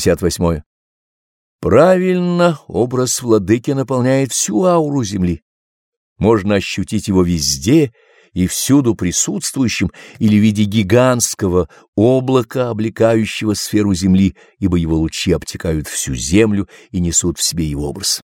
58. Правильно, образ владыки наполняет всю ауру земли. Можно ощутить его везде и всюду присутствующим или в виде гигантского облака, облекающего сферу земли, ибо его лучи обтекают всю землю и несут в себе его образ.